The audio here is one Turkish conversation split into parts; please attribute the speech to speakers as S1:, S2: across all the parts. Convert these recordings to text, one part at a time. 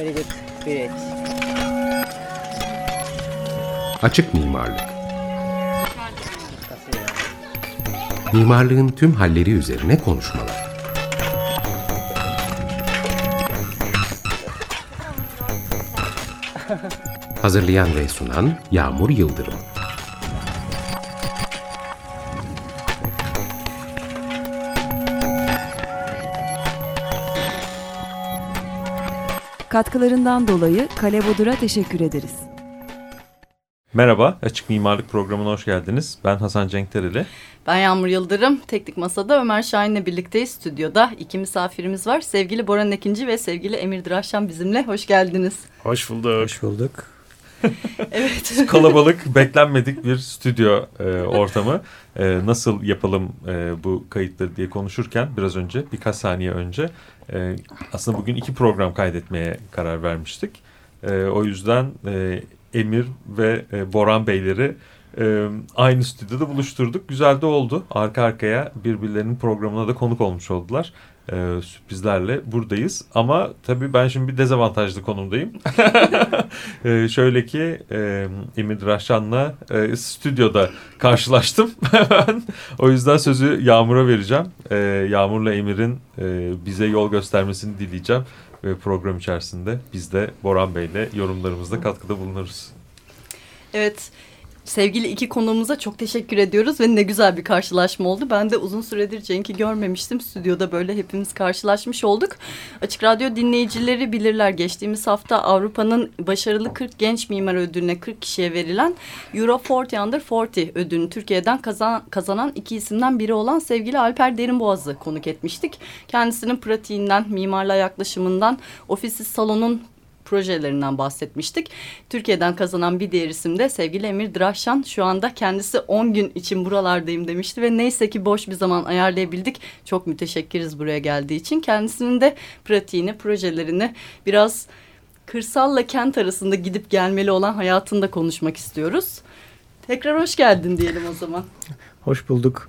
S1: Very good. Great.
S2: Açık mimarlık. Mimarlığın tüm halleri üzerine konuşmalar. Hazırlayan ve sunan Yağmur Yıldırım.
S3: Katkılarından dolayı Kale Bodur'a teşekkür ederiz.
S4: Merhaba, Açık Mimarlık Programı'na hoş geldiniz. Ben Hasan Cenktereli.
S5: Ben Yağmur Yıldırım. Teknik Masa'da Ömer Şahin'le birlikteyiz stüdyoda. İki misafirimiz var. Sevgili Boran Ekinci ve sevgili Emir Diraşan bizimle. Hoş geldiniz.
S6: Hoş bulduk.
S7: Hoş bulduk.
S5: evet.
S4: Kalabalık, beklenmedik bir stüdyo e, ortamı. E, nasıl yapalım e, bu kayıtları diye konuşurken biraz önce, birkaç saniye önce e, aslında bugün iki program kaydetmeye karar vermiştik. E, o yüzden e, Emir ve e, Boran Beyleri e, aynı stüdyoda buluşturduk. Güzel de oldu. Arka arkaya birbirlerinin programına da konuk olmuş oldular. E, sürprizlerle buradayız. Ama tabii ben şimdi bir dezavantajlı konumdayım. e, şöyle ki e, Emir Raşan'la e, stüdyoda karşılaştım. o yüzden sözü Yağmur'a vereceğim. E, Yağmur'la Emir'in e, bize yol göstermesini dileyeceğim ve program içerisinde biz de Boran Bey'le yorumlarımızda katkıda bulunuruz.
S5: Evet. Sevgili iki konuğumuza çok teşekkür ediyoruz ve ne güzel bir karşılaşma oldu. Ben de uzun süredir Cenk'i görmemiştim. Stüdyoda böyle hepimiz karşılaşmış olduk. Açık Radyo dinleyicileri bilirler. Geçtiğimiz hafta Avrupa'nın başarılı 40 genç mimar ödülüne 40 kişiye verilen Euro 40 Under 40 ödülünü Türkiye'den kazan, kazanan iki isimden biri olan sevgili Alper Derinboğaz'ı konuk etmiştik. Kendisinin pratiğinden, mimarla yaklaşımından, ofisi salonun projelerinden bahsetmiştik. Türkiye'den kazanan bir diğer isim de sevgili Emir Draşan. Şu anda kendisi 10 gün için buralardayım demişti ve neyse ki boş bir zaman ayarlayabildik. Çok müteşekkiriz buraya geldiği için. Kendisinin de pratiğini, projelerini biraz kırsalla kent arasında gidip gelmeli olan hayatında konuşmak istiyoruz. Tekrar hoş geldin diyelim o zaman.
S7: Hoş bulduk.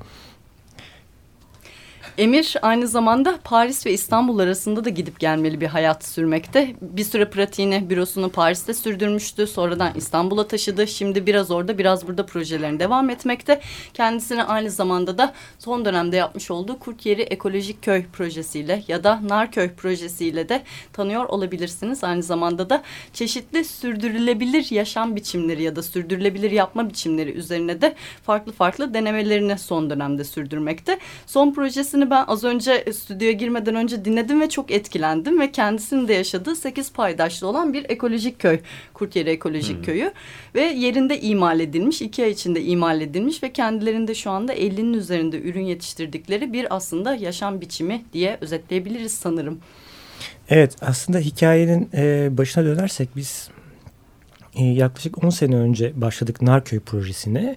S5: Emir aynı zamanda Paris ve İstanbul arasında da gidip gelmeli bir hayat sürmekte. Bir süre pratiğini, bürosunu Paris'te sürdürmüştü. Sonradan İstanbul'a taşıdı. Şimdi biraz orada biraz burada projelerini devam etmekte. Kendisini aynı zamanda da son dönemde yapmış olduğu Kurtyeri Ekolojik Köy projesiyle ya da Narköy projesiyle de tanıyor olabilirsiniz. Aynı zamanda da çeşitli sürdürülebilir yaşam biçimleri ya da sürdürülebilir yapma biçimleri üzerine de farklı farklı denemelerini son dönemde sürdürmekte. Son projesini kendisini ben az önce stüdyoya girmeden önce dinledim ve çok etkilendim ve kendisinin de yaşadığı sekiz paydaşlı olan bir ekolojik köy. Kurtyeri Ekolojik hmm. Köyü ve yerinde imal edilmiş, iki ay içinde imal edilmiş ve kendilerinde şu anda 50'nin üzerinde ürün yetiştirdikleri bir aslında yaşam biçimi diye özetleyebiliriz sanırım.
S7: Evet aslında hikayenin e, başına dönersek biz e, yaklaşık 10 sene önce başladık Narköy projesine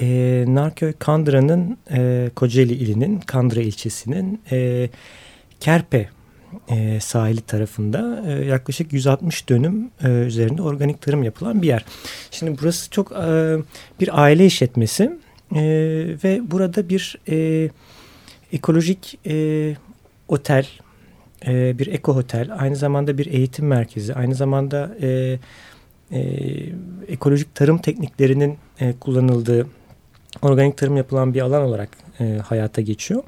S7: e, Narköy Kandıra'nın e, Kocaeli ilinin Kandıra ilçesinin e, Kerpe e, sahili tarafında e, yaklaşık 160 dönüm e, üzerinde organik tarım yapılan bir yer. Şimdi burası çok e, bir aile işletmesi e, ve burada bir e, ekolojik e, otel, e, bir eko otel, aynı zamanda bir eğitim merkezi, aynı zamanda e, e, ekolojik tarım tekniklerinin e, kullanıldığı organik tarım yapılan bir alan olarak e, hayata geçiyor.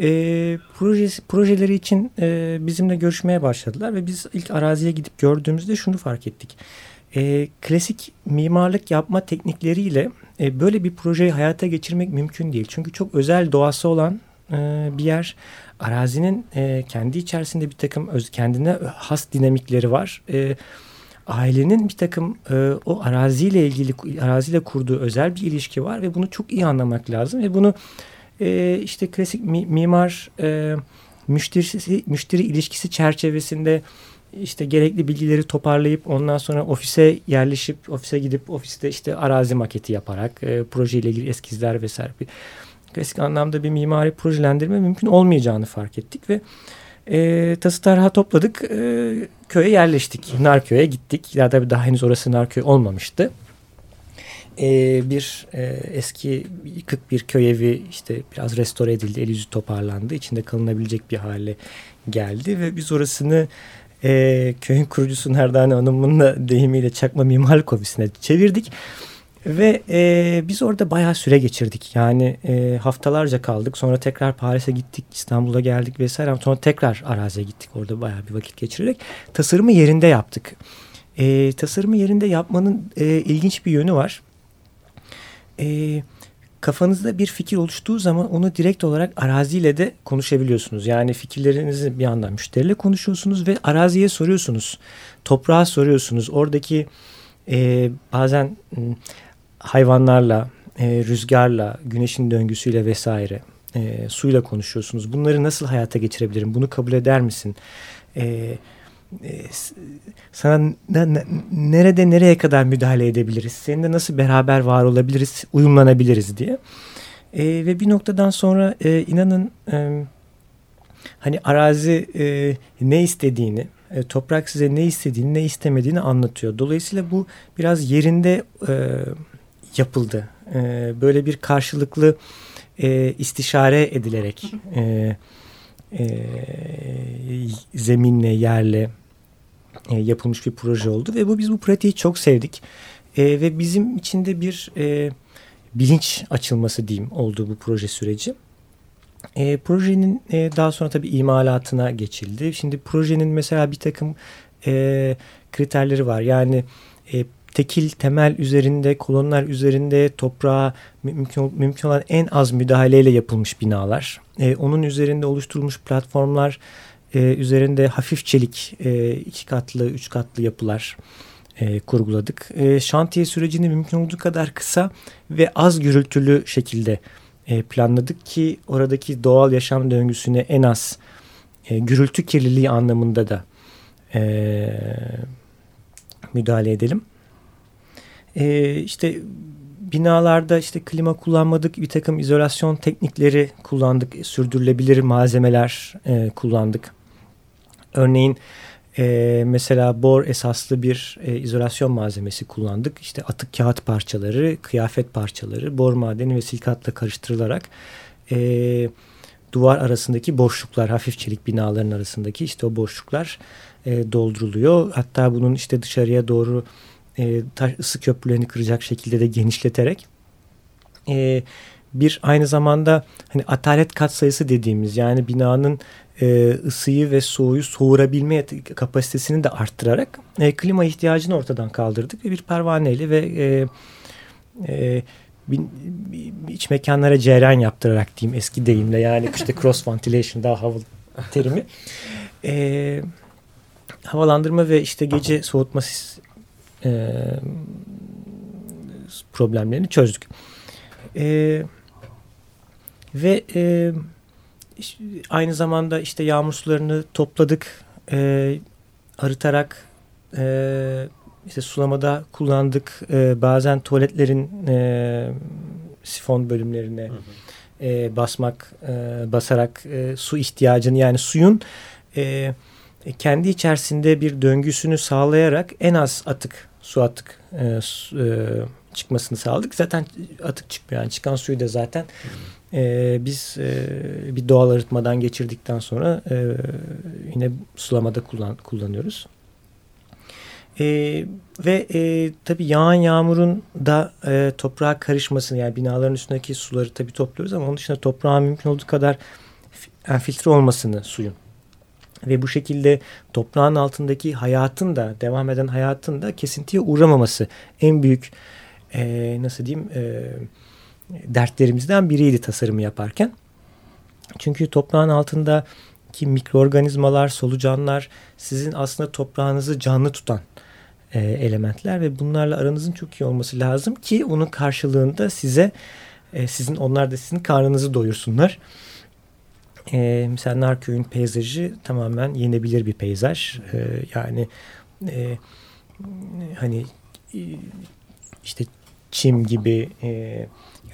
S7: E, projesi, projeleri için e, bizimle görüşmeye başladılar ve biz ilk araziye gidip gördüğümüzde şunu fark ettik. E, klasik mimarlık yapma teknikleriyle e, böyle bir projeyi hayata geçirmek mümkün değil. Çünkü çok özel doğası olan e, bir yer. Arazinin e, kendi içerisinde bir takım öz, kendine has dinamikleri var. Evet ailenin bir takım e, o araziyle ilgili araziyle kurduğu özel bir ilişki var ve bunu çok iyi anlamak lazım ve bunu e, işte klasik mi, mimar e, müşterisi müşteri ilişkisi çerçevesinde işte gerekli bilgileri toparlayıp ondan sonra ofise yerleşip ofise gidip ofiste işte arazi maketi yaparak e, projeyle ilgili eskizler vesaire. Bir klasik anlamda bir mimari projelendirme mümkün olmayacağını fark ettik ve e, tası tarha topladık. E, köye yerleştik. Narköy'e gittik. Ya da daha henüz orası Narköy olmamıştı. E, bir e, eski yıkık bir köy evi işte biraz restore edildi. El yüzü toparlandı. İçinde kalınabilecek bir hale geldi ve biz orasını e, köyün kurucusu Nerdane Hanım'ın da deyimiyle çakma mimarlık ofisine çevirdik. Ve e, biz orada bayağı süre geçirdik. Yani e, haftalarca kaldık. Sonra tekrar Paris'e gittik, İstanbul'a geldik vesaire. Sonra tekrar araziye gittik. Orada bayağı bir vakit geçirerek tasarımı yerinde yaptık. E, tasarımı yerinde yapmanın e, ilginç bir yönü var. E, kafanızda bir fikir oluştuğu zaman onu direkt olarak araziyle de konuşabiliyorsunuz. Yani fikirlerinizi bir yandan müşteriyle konuşuyorsunuz ve araziye soruyorsunuz. Toprağa soruyorsunuz. Oradaki e, bazen hayvanlarla, e, rüzgarla, güneşin döngüsüyle vesaire e, suyla konuşuyorsunuz. Bunları nasıl hayata geçirebilirim? Bunu kabul eder misin? E, e, sana ne, nerede nereye kadar müdahale edebiliriz? Seninle nasıl beraber var olabiliriz, uyumlanabiliriz diye. E, ve bir noktadan sonra e, inanın e, hani arazi e, ne istediğini, e, toprak size ne istediğini, ne istemediğini anlatıyor. Dolayısıyla bu biraz yerinde e, yapıldı. E, böyle bir karşılıklı e, istişare edilerek e, e, zeminle, yerle e, yapılmış bir proje oldu ve bu biz bu pratiği çok sevdik e, ve bizim içinde bir e, bilinç açılması diyeyim oldu bu proje süreci. E, projenin e, daha sonra tabii imalatına geçildi. Şimdi projenin mesela bir takım e, kriterleri var. Yani e, tekil temel üzerinde, kolonlar üzerinde toprağa mümkün, mümkün olan en az müdahaleyle yapılmış binalar. E, onun üzerinde oluşturulmuş platformlar e, üzerinde hafif çelik e, iki katlı, üç katlı yapılar e, kurguladık. E, şantiye sürecini mümkün olduğu kadar kısa ve az gürültülü şekilde e, planladık ki oradaki doğal yaşam döngüsüne en az e, gürültü kirliliği anlamında da e, müdahale edelim. E, işte binalarda işte klima kullanmadık, bir takım izolasyon teknikleri kullandık, sürdürülebilir malzemeler e, kullandık. Örneğin e, mesela bor esaslı bir e, izolasyon malzemesi kullandık. İşte atık kağıt parçaları, kıyafet parçaları, bor madeni ve silikatla karıştırılarak e, duvar arasındaki boşluklar, hafif çelik binaların arasındaki işte o boşluklar e, dolduruluyor. Hatta bunun işte dışarıya doğru e, taş, ısı köprülerini kıracak şekilde de genişleterek e, bir aynı zamanda hani atalet katsayısı dediğimiz yani binanın e, ısıyı ve soğuğu soğurabilme kapasitesini de arttırarak e, klima ihtiyacını ortadan kaldırdık ve bir pervaneyle ve e, e, bin, iç mekanlara cereyan yaptırarak diyeyim eski deyimle yani işte cross ventilation daha havalı terimi. E, havalandırma ve işte gece soğutma e, problemlerini çözdük. E, ve e, aynı zamanda işte yağmur sularını topladık, e, arıtarak e, işte sulamada kullandık. E, bazen tuvaletlerin e, sifon bölümlerine hı hı. E, basmak, e, basarak e, su ihtiyacını yani suyun e, kendi içerisinde bir döngüsünü sağlayarak en az atık su atık e, su, e, çıkmasını sağladık. Zaten atık çıkmıyor. Yani çıkan suyu da zaten e, biz e, bir doğal arıtmadan geçirdikten sonra e, yine sulamada kullan, kullanıyoruz. E, ve e, tabii yağan yağmurun da e, toprağa karışmasını yani binaların üstündeki suları tabii topluyoruz ama onun dışında toprağın mümkün olduğu kadar yani filtre olmasını suyun ve bu şekilde toprağın altındaki hayatın da devam eden hayatın da kesintiye uğramaması en büyük e, nasıl diyeyim e, dertlerimizden biriydi tasarımı yaparken. Çünkü toprağın altındaki mikroorganizmalar, solucanlar sizin aslında toprağınızı canlı tutan e, elementler ve bunlarla aranızın çok iyi olması lazım ki onun karşılığında size e, sizin onlar da sizin karnınızı doyursunlar. E, mesela Narköy'ün peyzajı tamamen yenebilir bir peyzaj. E, yani e, hani işte çim gibi e,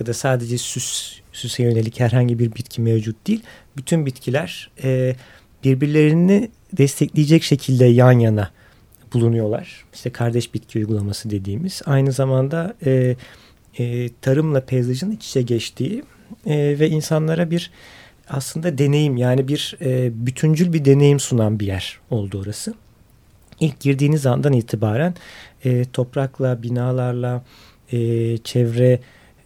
S7: ya da sadece süs süse yönelik herhangi bir bitki mevcut değil. Bütün bitkiler e, birbirlerini destekleyecek şekilde yan yana bulunuyorlar. İşte kardeş bitki uygulaması dediğimiz. Aynı zamanda e, e, tarımla peyzajın iç içe geçtiği e, ve insanlara bir aslında deneyim yani bir e, bütüncül bir deneyim sunan bir yer oldu orası. ilk girdiğiniz andan itibaren e, toprakla, binalarla, e, çevre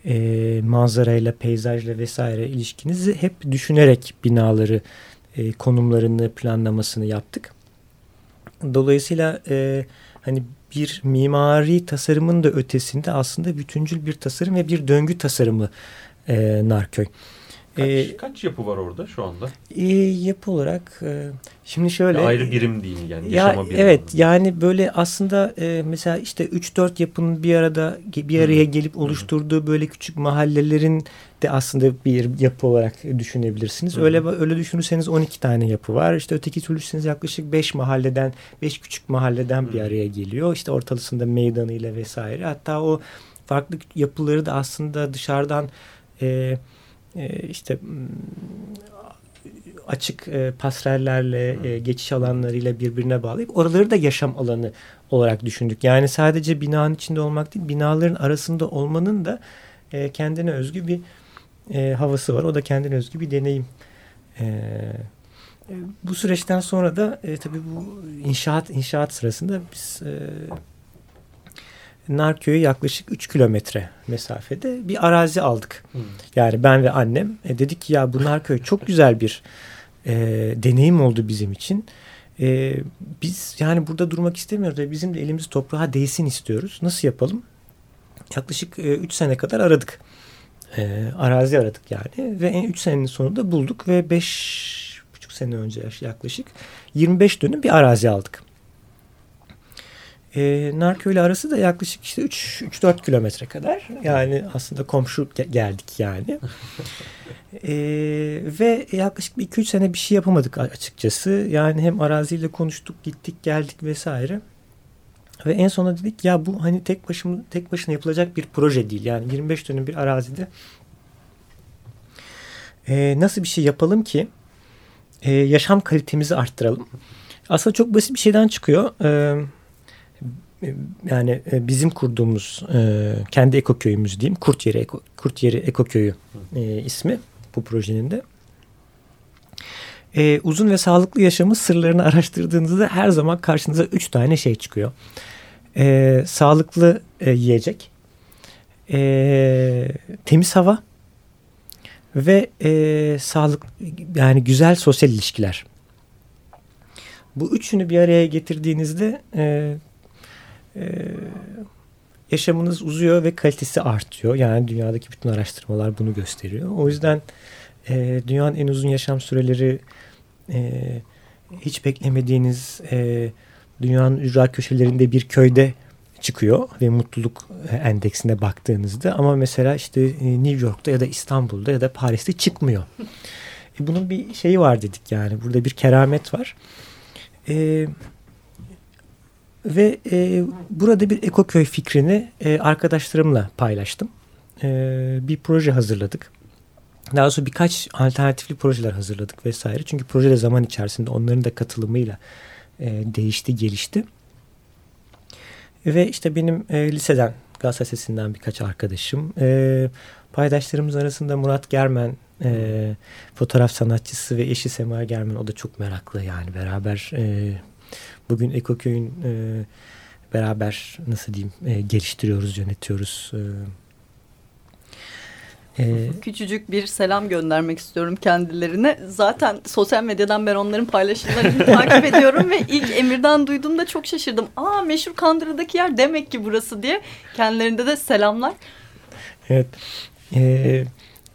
S7: e, manzarayla, peyzajla vesaire ilişkinizi hep düşünerek binaları, e, konumlarını, planlamasını yaptık. Dolayısıyla e, hani bir mimari tasarımın da ötesinde aslında bütüncül bir tasarım ve bir döngü tasarımı e, Narköy.
S4: Kaç, ee, kaç yapı var orada şu anda?
S7: E, yapı olarak e, şimdi şöyle.
S4: Ya ayrı birim değil yani.
S7: Ya, evet mi? yani böyle aslında e, mesela işte 3-4 yapının bir arada bir araya gelip oluşturduğu böyle küçük mahallelerin de aslında bir yapı olarak düşünebilirsiniz. Hı. Öyle öyle düşünürseniz 12 tane yapı var. İşte öteki türlüseniz yaklaşık 5 mahalleden 5 küçük mahalleden Hı. bir araya geliyor. İşte ortalısında meydanıyla vesaire. Hatta o farklı yapıları da aslında dışarıdan e, işte açık e, pasrellerle e, geçiş alanlarıyla birbirine bağlayıp oraları da yaşam alanı olarak düşündük. Yani sadece binanın içinde olmak değil binaların arasında olmanın da e, kendine özgü bir e, havası var. O da kendine özgü bir deneyim. E, bu süreçten sonra da e, tabii bu inşaat inşaat sırasında biz e, Narköy'e yaklaşık 3 kilometre mesafede bir arazi aldık. Hmm. Yani ben ve annem e, dedik ki ya bu Narköy çok güzel bir e, deneyim oldu bizim için. E, biz yani burada durmak istemiyoruz ve bizim de elimiz toprağa değsin istiyoruz. Nasıl yapalım? Yaklaşık 3 e, sene kadar aradık. E, arazi aradık yani ve 3 senenin sonunda bulduk ve 5,5 sene önce yaklaşık 25 dönüm bir arazi aldık. E, Narko ile arası da yaklaşık işte 3-4 kilometre kadar. Yani aslında komşu geldik yani. e, ve yaklaşık 2-3 sene bir şey yapamadık açıkçası. Yani hem araziyle konuştuk, gittik, geldik vesaire. Ve en sonunda dedik ya bu hani tek başına tek başına yapılacak bir proje değil. Yani 25 dönüm bir arazide e, nasıl bir şey yapalım ki e, yaşam kalitemizi arttıralım. Aslında çok basit bir şeyden çıkıyor. E, yani e, bizim kurduğumuz e, kendi ekoköyümüz diyeyim. Kurt Yeri, Eko, Kurt Yeri Ekoköyü e, ismi bu projenin de. E, uzun ve sağlıklı yaşamın sırlarını araştırdığınızda her zaman karşınıza üç tane şey çıkıyor. E, sağlıklı e, yiyecek, e, temiz hava ve e, sağlık yani güzel sosyal ilişkiler. Bu üçünü bir araya getirdiğinizde e, e, yaşamınız uzuyor ve kalitesi artıyor. Yani dünyadaki bütün araştırmalar bunu gösteriyor. O yüzden e, dünyanın en uzun yaşam süreleri e, hiç beklemediğiniz e, dünyanın ücra köşelerinde bir köyde çıkıyor ve mutluluk endeksine baktığınızda ama mesela işte e, New York'ta ya da İstanbul'da ya da Paris'te çıkmıyor. E bunun bir şeyi var dedik yani burada bir keramet var. E, ve e, burada bir ekoköy fikrini e, arkadaşlarımla paylaştım. E, bir proje hazırladık. Daha sonra birkaç alternatifli projeler hazırladık vesaire. Çünkü proje de zaman içerisinde onların da katılımıyla e, değişti, gelişti. Ve işte benim e, liseden, Galatasaray Sesi'nden birkaç arkadaşım. E, paydaşlarımız arasında Murat Germen, e, fotoğraf sanatçısı ve eşi Sema Germen. O da çok meraklı yani beraber e, bugün Ekoköy'ün e, beraber nasıl diyeyim e, geliştiriyoruz, yönetiyoruz.
S5: E, e Küçücük bir selam göndermek istiyorum kendilerine. Zaten sosyal medyadan ben onların paylaşımlarını takip ediyorum ve ilk Emir'den duyduğumda çok şaşırdım. Aa meşhur Kandıra'daki yer demek ki burası diye. Kendilerinde de selamlar.
S7: Evet. Ee,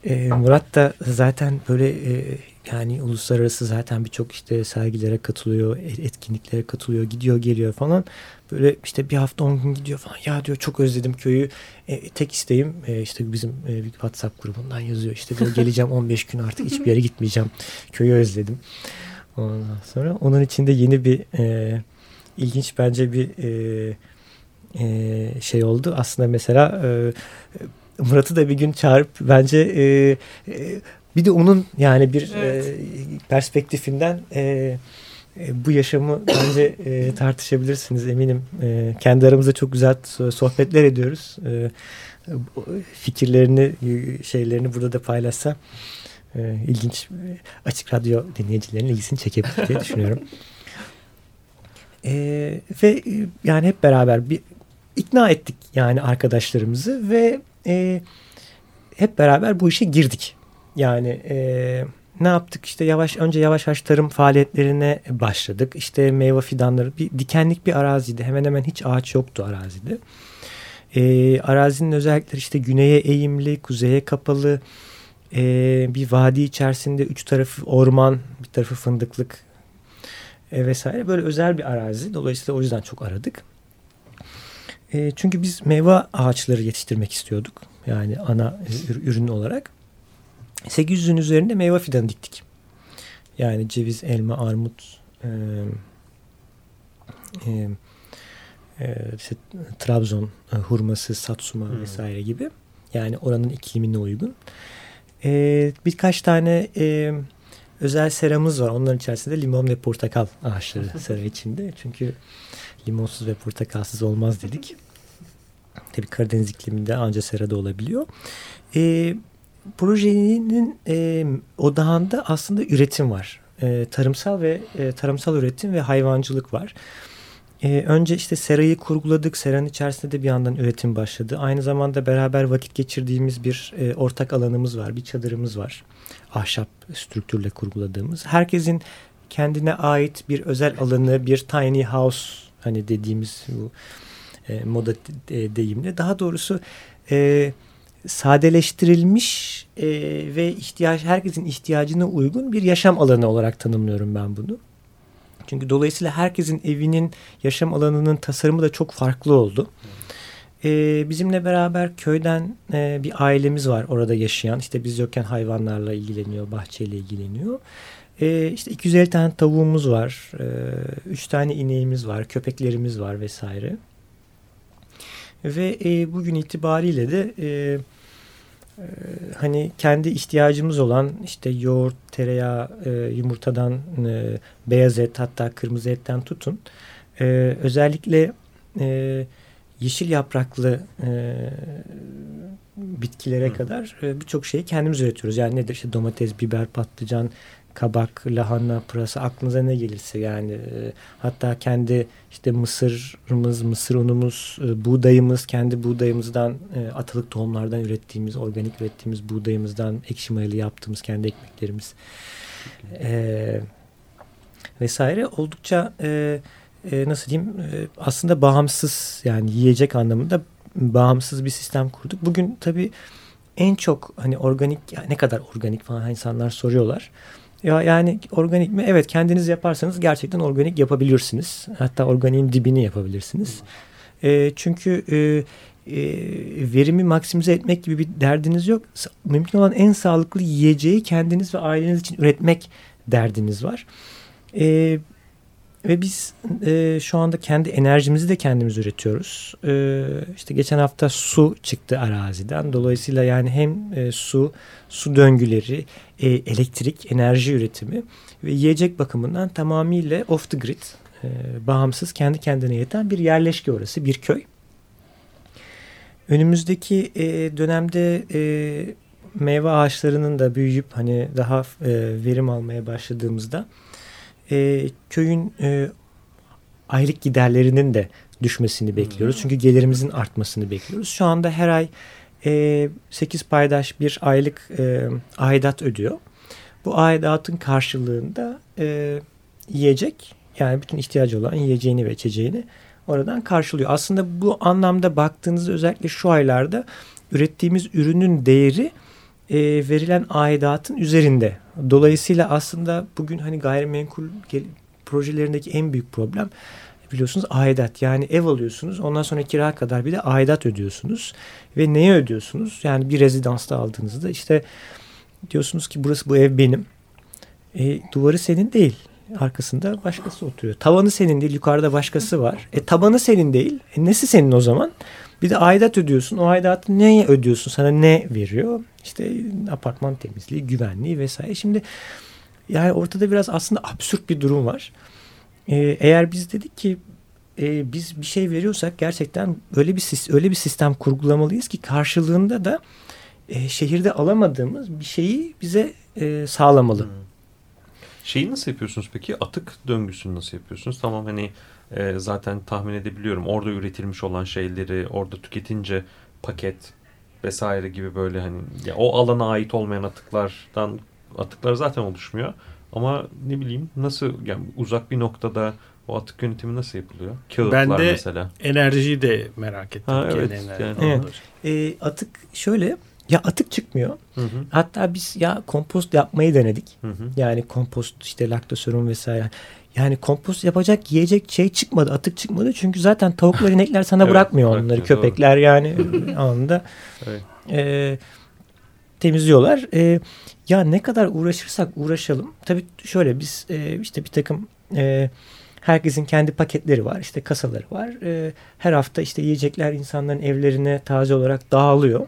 S7: e, Murat da zaten böyle e, yani uluslararası zaten birçok işte sergilere katılıyor, e, etkinliklere katılıyor, gidiyor geliyor falan. Böyle işte bir hafta on gün gidiyor falan. Ya diyor çok özledim köyü. E, tek isteğim e, işte bizim e, bir WhatsApp grubundan yazıyor. İşte diyor geleceğim 15 gün artık hiçbir yere gitmeyeceğim. Köyü özledim. Ondan sonra onun içinde yeni bir e, ilginç bence bir e, e, şey oldu. Aslında mesela e, Murat'ı da bir gün çağırıp bence e, e, bir de onun yani bir evet. e, perspektifinden e, e, bu yaşamı bence e, tartışabilirsiniz eminim. E, kendi aramızda çok güzel sohbetler ediyoruz. E, fikirlerini, şeylerini burada da paylaşsa e, ilginç açık radyo dinleyicilerinin ilgisini çekebilir diye düşünüyorum. E, ve e, yani hep beraber bir ikna ettik yani arkadaşlarımızı ve e, hep beraber bu işe girdik. Yani e, ne yaptık işte yavaş önce yavaş yavaş tarım faaliyetlerine başladık. İşte meyve fidanları bir dikenlik bir araziydi. Hemen hemen hiç ağaç yoktu arazide. E, arazinin özellikleri işte güneye eğimli, kuzeye kapalı, e, bir vadi içerisinde üç tarafı orman, bir tarafı fındıklık e, vesaire. Böyle özel bir arazi. Dolayısıyla o yüzden çok aradık. E, çünkü biz meyve ağaçları yetiştirmek istiyorduk. Yani ana ürün olarak. 800'ün üzerinde meyve fidanı diktik. Yani ceviz, elma, armut, e, e, e, işte, Trabzon e, hurması, satsuma hmm. vesaire gibi. Yani oranın iklimine uygun. E, birkaç tane e, özel seramız var. Onların içerisinde limon ve portakal ağaçları sera içinde. Çünkü limonsuz ve portakalsız olmaz dedik. Tabii Karadeniz ikliminde anca serada olabiliyor. E, projenin e, odağında aslında üretim var. E, tarımsal ve e, tarımsal üretim ve hayvancılık var. E, önce işte serayı kurguladık. Seranın içerisinde de bir yandan üretim başladı. Aynı zamanda beraber vakit geçirdiğimiz bir e, ortak alanımız var. Bir çadırımız var. Ahşap strüktürle kurguladığımız. Herkesin kendine ait bir özel alanı, bir tiny house hani dediğimiz bu e, moda de, deyimle. Daha doğrusu e, sadeleştirilmiş e, ve ihtiyaç herkesin ihtiyacına uygun bir yaşam alanı olarak tanımlıyorum ben bunu. Çünkü dolayısıyla herkesin evinin yaşam alanının tasarımı da çok farklı oldu. Ee, bizimle beraber köyden e, bir ailemiz var orada yaşayan. İşte biz yokken hayvanlarla ilgileniyor, bahçeyle ilgileniyor. Ee, işte 250 tane tavuğumuz var, e, 3 tane ineğimiz var, köpeklerimiz var vesaire. Ve e, bugün itibariyle de e, e, hani kendi ihtiyacımız olan işte yoğurt, tereyağı, e, yumurtadan e, beyaz et hatta kırmızı etten tutun. E, özellikle e, yeşil yapraklı e, bitkilere Hı. kadar e, birçok şeyi kendimiz üretiyoruz. Yani nedir işte domates, biber, patlıcan, kabak, lahana, pırasa aklınıza ne gelirse yani e, hatta kendi işte mısırımız, mısır unumuz, e, buğdayımız, kendi buğdayımızdan e, atalık tohumlardan ürettiğimiz, organik ürettiğimiz buğdayımızdan ekşi mayalı yaptığımız kendi ekmeklerimiz e, vesaire oldukça e, e, nasıl diyeyim e, aslında bağımsız yani yiyecek anlamında bağımsız bir sistem kurduk. Bugün tabii en çok hani organik ne kadar organik falan insanlar soruyorlar. Ya yani organik mi? Evet kendiniz yaparsanız gerçekten organik yapabilirsiniz. Hatta organiğin dibini yapabilirsiniz. E, çünkü e, e, verimi maksimize etmek gibi bir derdiniz yok. Mümkün olan en sağlıklı yiyeceği kendiniz ve aileniz için üretmek derdiniz var. E, ve biz e, şu anda kendi enerjimizi de kendimiz üretiyoruz. E, işte geçen hafta su çıktı araziden. Dolayısıyla yani hem e, su, su döngüleri, e, elektrik, enerji üretimi ve yiyecek bakımından tamamıyla off the grid, e, bağımsız, kendi kendine yeten bir yerleşke orası, bir köy. Önümüzdeki e, dönemde e, meyve ağaçlarının da büyüyüp hani daha e, verim almaya başladığımızda e, köyün e, aylık giderlerinin de düşmesini bekliyoruz. Hmm. Çünkü gelirimizin artmasını bekliyoruz. Şu anda her ay e, 8 paydaş bir aylık e, aidat ödüyor. Bu aidatın karşılığında e, yiyecek yani bütün ihtiyacı olan yiyeceğini ve içeceğini oradan karşılıyor. Aslında bu anlamda baktığınızda özellikle şu aylarda ürettiğimiz ürünün değeri e, verilen aidatın üzerinde. Dolayısıyla aslında bugün hani gayrimenkul projelerindeki en büyük problem biliyorsunuz aidat. Yani ev alıyorsunuz ondan sonra kira kadar bir de aidat ödüyorsunuz. Ve neye ödüyorsunuz? Yani bir rezidansta aldığınızda işte diyorsunuz ki burası bu ev benim. E, duvarı senin değil. Arkasında başkası oturuyor. Tavanı senin değil yukarıda başkası var. E tabanı senin değil. E, nesi senin o zaman? Bir de aidat ödüyorsun. O aidatı neye ödüyorsun? Sana ne veriyor? İşte apartman temizliği, güvenliği vesaire. Şimdi yani ortada biraz aslında absürt bir durum var. Ee, eğer biz dedik ki e, biz bir şey veriyorsak gerçekten öyle bir öyle bir sistem kurgulamalıyız ki karşılığında da e, şehirde alamadığımız bir şeyi bize e, sağlamalı. Hmm.
S4: Şeyi nasıl yapıyorsunuz peki? Atık döngüsünü nasıl yapıyorsunuz? Tamam hani e, zaten tahmin edebiliyorum. Orada üretilmiş olan şeyleri orada tüketince paket vesaire gibi böyle hani ya o alana ait olmayan atıklardan atıklar zaten oluşmuyor. Ama ne bileyim nasıl yani uzak bir noktada o atık yönetimi nasıl yapılıyor? Kağıtlar
S1: Ben de
S4: mesela.
S1: enerjiyi de merak ettim.
S4: Ha, evet, yani.
S7: Evet. E, atık şöyle ya atık çıkmıyor.
S4: Hı hı,
S7: Hatta biz ya kompost yapmayı denedik.
S4: hı hı.
S7: Yani kompost işte laktosörün vesaire. Yani kompost yapacak yiyecek şey çıkmadı, atık çıkmadı. Çünkü zaten tavuklar, inekler sana
S4: Evet,
S7: bırakmıyor onları.
S4: bırakmıyor,
S7: Köpekler yani anında
S4: Evet.
S7: e, temizliyorlar. E, ya ne kadar uğraşırsak uğraşalım. Tabii şöyle biz e, işte bir takım e, herkesin kendi paketleri var. işte kasaları var. E, her hafta işte yiyecekler insanların evlerine taze olarak dağılıyor.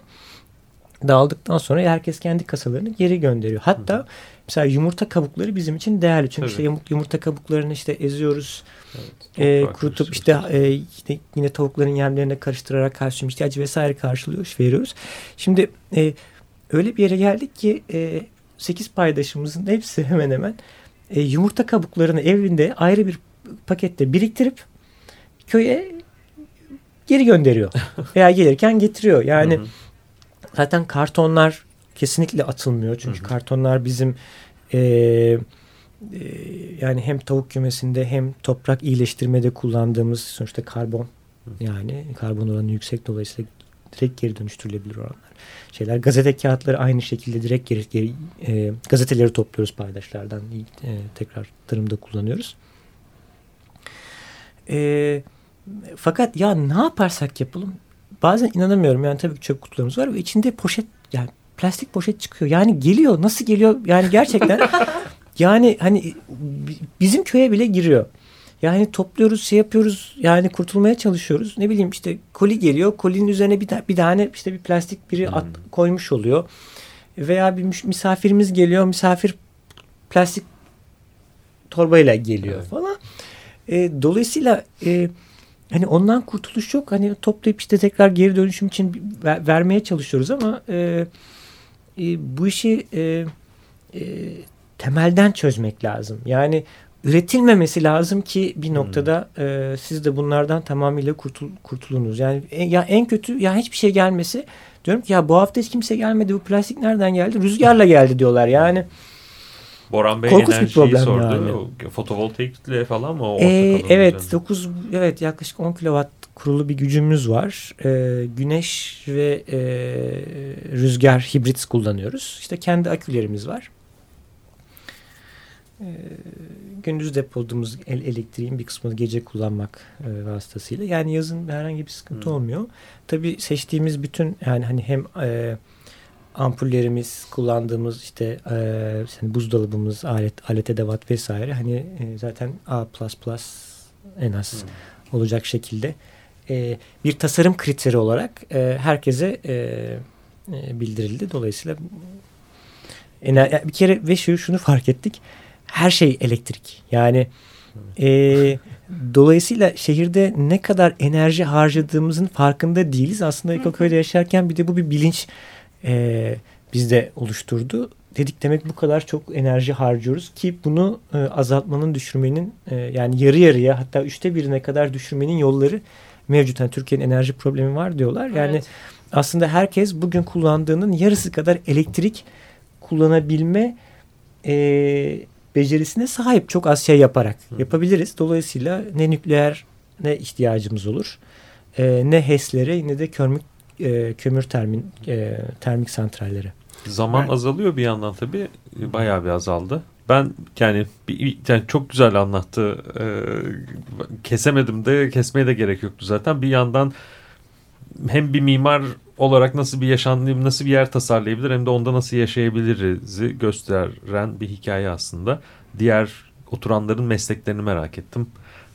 S7: Dağıldıktan sonra herkes kendi kasalarını geri gönderiyor. Hatta mesela yumurta kabukları bizim için değerli. Çünkü
S4: Tabii.
S7: işte yum- yumurta kabuklarını işte eziyoruz.
S4: Evet,
S7: E, kurutup işte
S4: karıştırıyorsunuz.
S7: e, işte yine tavukların yemlerine karıştırarak kalsiyum ihtiyacı vesaire karşılıyor, veriyoruz. Şimdi e, öyle bir yere geldik ki e, 8 paydaşımızın hepsi hemen hemen e, yumurta kabuklarını evinde ayrı bir pakette biriktirip köye geri gönderiyor. Veya gelirken getiriyor. Yani
S4: Hı hı.
S7: Zaten kartonlar kesinlikle atılmıyor. Çünkü
S4: Hı hı.
S7: kartonlar bizim e, e, yani hem tavuk kümesinde hem toprak iyileştirmede kullandığımız sonuçta karbon yani karbon oranı yüksek dolayısıyla direkt geri dönüştürülebilir oranlar. Şeyler gazete kağıtları aynı şekilde direkt geri, geri e, gazeteleri topluyoruz paydaşlardan e, tekrar tarımda kullanıyoruz. E, fakat ya ne yaparsak yapalım bazen inanamıyorum yani tabii ki çöp kutularımız var ve içinde poşet yani plastik poşet çıkıyor. Yani geliyor nasıl geliyor yani gerçekten yani hani bi- bizim köye bile giriyor. Yani topluyoruz şey yapıyoruz yani kurtulmaya çalışıyoruz. Ne bileyim işte koli geliyor kolinin üzerine bir, ta- bir tane işte bir plastik biri at, koymuş oluyor. Veya bir misafirimiz geliyor misafir plastik torbayla geliyor
S4: Evet.
S7: falan. E, dolayısıyla e, hani ondan kurtuluş yok. Hani toplayıp işte tekrar geri dönüşüm için ver- vermeye çalışıyoruz ama e, e, bu işi e, e, temelden çözmek lazım. Yani üretilmemesi lazım ki bir noktada e, siz de bunlardan tamamıyla kurtul, kurtulunuz. Yani e, ya en kötü ya hiçbir şey gelmesi diyorum ki ya bu hafta hiç kimse gelmedi bu plastik nereden geldi? Rüzgarla geldi diyorlar yani.
S4: Boran Bey
S7: Korkunç bir
S4: enerjiyi
S7: problem
S4: sordu.
S7: yani.
S4: Fotovoltaikle falan mı? O
S7: Ee, evet
S4: üzerinde?
S7: 9 evet yaklaşık 10 kilowatt kurulu bir gücümüz var. Ee, güneş ve e, rüzgar hibrit kullanıyoruz. İşte kendi akülerimiz var. Ee, gündüz depoladığımız el elektriğin bir kısmını gece kullanmak e, vasıtasıyla. Yani yazın herhangi bir sıkıntı
S4: Hmm.
S7: olmuyor. Tabii seçtiğimiz bütün yani hani hem e, ampullerimiz, kullandığımız işte e, yani buzdolabımız, alet, alet edevat vesaire hani e, zaten A++ en az olacak şekilde e, bir tasarım kriteri olarak e, herkese e, e, bildirildi. Dolayısıyla yani bir kere ve şu şunu fark ettik. Her şey elektrik. Yani e, dolayısıyla şehirde ne kadar enerji harcadığımızın farkında değiliz. Aslında Ekoköy'de yaşarken bir de bu bir bilinç e, bizde oluşturdu. Dedik demek bu kadar çok enerji harcıyoruz ki bunu e, azaltmanın, düşürmenin e, yani yarı yarıya hatta üçte birine kadar düşürmenin yolları mevcut. Yani Türkiye'nin enerji problemi var diyorlar. Yani
S5: Evet.
S7: aslında herkes bugün kullandığının yarısı kadar elektrik kullanabilme e, becerisine sahip çok az şey yaparak yapabiliriz. Dolayısıyla ne nükleer ne ihtiyacımız olur e, ne HES'lere ne de kömür, e, kömür termin, e, termik santrallere.
S4: Zaman
S1: Ben-
S4: azalıyor bir yandan tabii. E, Bayağı bir azaldı. Ben yani, bir, yani çok güzel anlattı. Ee, kesemedim de kesmeye de gerek yoktu zaten. Bir yandan hem bir mimar olarak nasıl bir yaşam, nasıl bir yer tasarlayabilir hem de onda nasıl yaşayabiliriz gösteren bir hikaye aslında. Diğer oturanların mesleklerini merak ettim.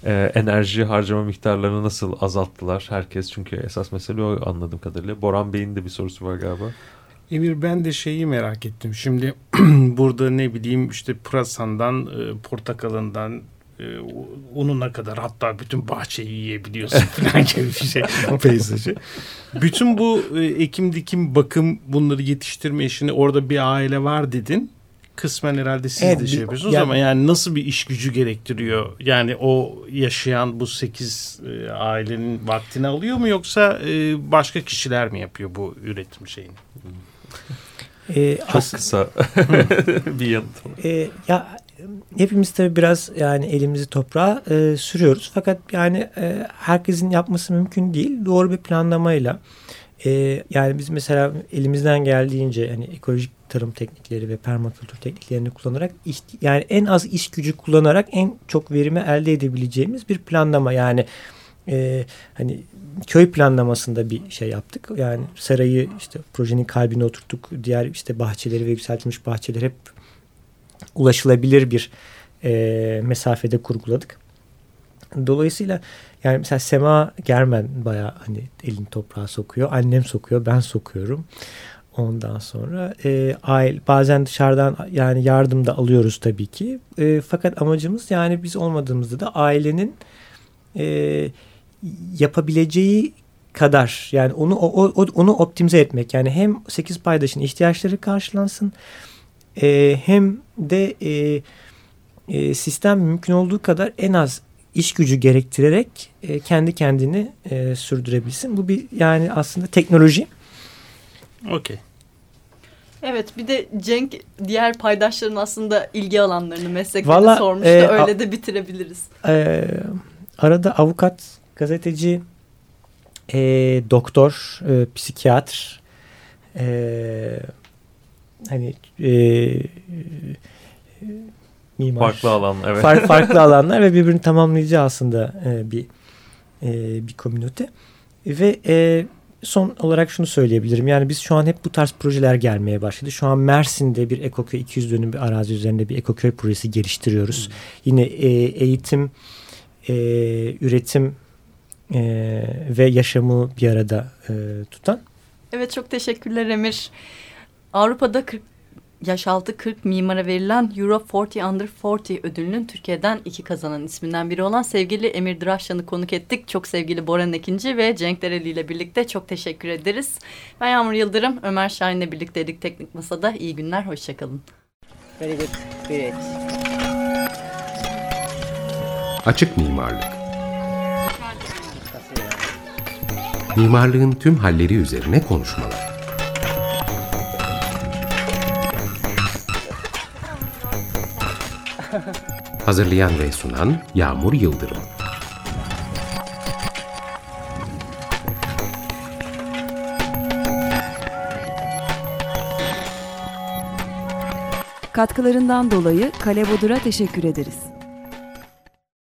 S4: Ee, enerji harcama miktarlarını nasıl azalttılar herkes çünkü esas mesele o anladığım kadarıyla. Boran Bey'in de bir sorusu var galiba.
S1: Emir ben de şeyi merak ettim. Şimdi burada ne bileyim işte pırasandan, e, portakalından, e, ununa kadar hatta bütün bahçeyi yiyebiliyorsun falan gibi bir şey peyzajı. Bütün bu e, ekim dikim bakım bunları yetiştirme işini orada bir aile var dedin. Kısmen herhalde siz
S7: Evet,
S1: de şey yapıyorsunuz
S7: yani-
S1: ama yani nasıl bir iş gücü gerektiriyor? Yani o yaşayan bu sekiz e, ailenin vaktini alıyor mu yoksa e, başka kişiler mi yapıyor bu üretim şeyini?
S7: E,
S4: Çok
S7: as-
S4: kısa bir yanıt.
S7: E, ya hepimiz tabii biraz yani elimizi toprağa e, sürüyoruz. Fakat yani e, herkesin yapması mümkün değil. Doğru bir planlamayla e, yani biz mesela elimizden geldiğince hani ekolojik tarım teknikleri ve permakültür tekniklerini kullanarak yani en az iş gücü kullanarak en çok verimi elde edebileceğimiz bir planlama yani e, hani köy planlamasında bir şey yaptık. Yani sarayı işte projenin kalbine oturttuk. Diğer işte bahçeleri ve yükseltilmiş bahçeler hep ulaşılabilir bir e, mesafede kurguladık. Dolayısıyla yani mesela Sema Germen bayağı hani elini toprağa sokuyor. Annem sokuyor, ben sokuyorum. Ondan sonra e, aile, bazen dışarıdan yani yardım da alıyoruz tabii ki. E, fakat amacımız yani biz olmadığımızda da ailenin e, yapabileceği kadar yani onu o, o- onu optimize etmek. Yani hem 8 paydaşın ihtiyaçları karşılansın e, hem de e, e, sistem mümkün olduğu kadar en az iş gücü gerektirerek e, kendi kendini e, sürdürebilsin. Bu bir yani aslında teknoloji.
S1: Okey.
S5: Evet bir de Cenk diğer paydaşların aslında ilgi alanlarını mesleklerini
S7: Valla,
S5: sormuştu.
S7: e,
S5: Öyle de bitirebiliriz.
S7: Ee, arada avukat, gazeteci, e, doktor, e, psikiyatr, e, hani e, e, mimar.
S4: Farklı alan evet.
S7: Far- farklı alanlar ve birbirini tamamlayacağı aslında e, bir e, bir komünite. Ve e, son olarak şunu söyleyebilirim. Yani biz şu an hep bu tarz projeler gelmeye başladı. Şu an Mersin'de bir ekoköy 200 dönüm bir arazi üzerinde bir ekoköy projesi geliştiriyoruz. Yine e, eğitim, e, üretim e, ve yaşamı bir arada e, tutan.
S5: Evet çok teşekkürler Emir. Avrupa'da 40 yaş altı 40 mimara verilen Euro 40 Under 40 ödülünün Türkiye'den iki kazanan isminden biri olan sevgili Emir Draşyan'ı konuk ettik. Çok sevgili Boran Ekinci ve Cenk Dereli ile birlikte çok teşekkür ederiz. Ben Yağmur Yıldırım, Ömer Şahin'le birlikteydik Teknik Masa'da. İyi günler, hoşçakalın.
S6: Very good. Great.
S2: Açık mimarlık. Mimarlığın tüm halleri üzerine konuşmalar. Hazırlayan ve sunan Yağmur Yıldırım.
S3: Katkılarından dolayı Kale Bodur'a teşekkür ederiz.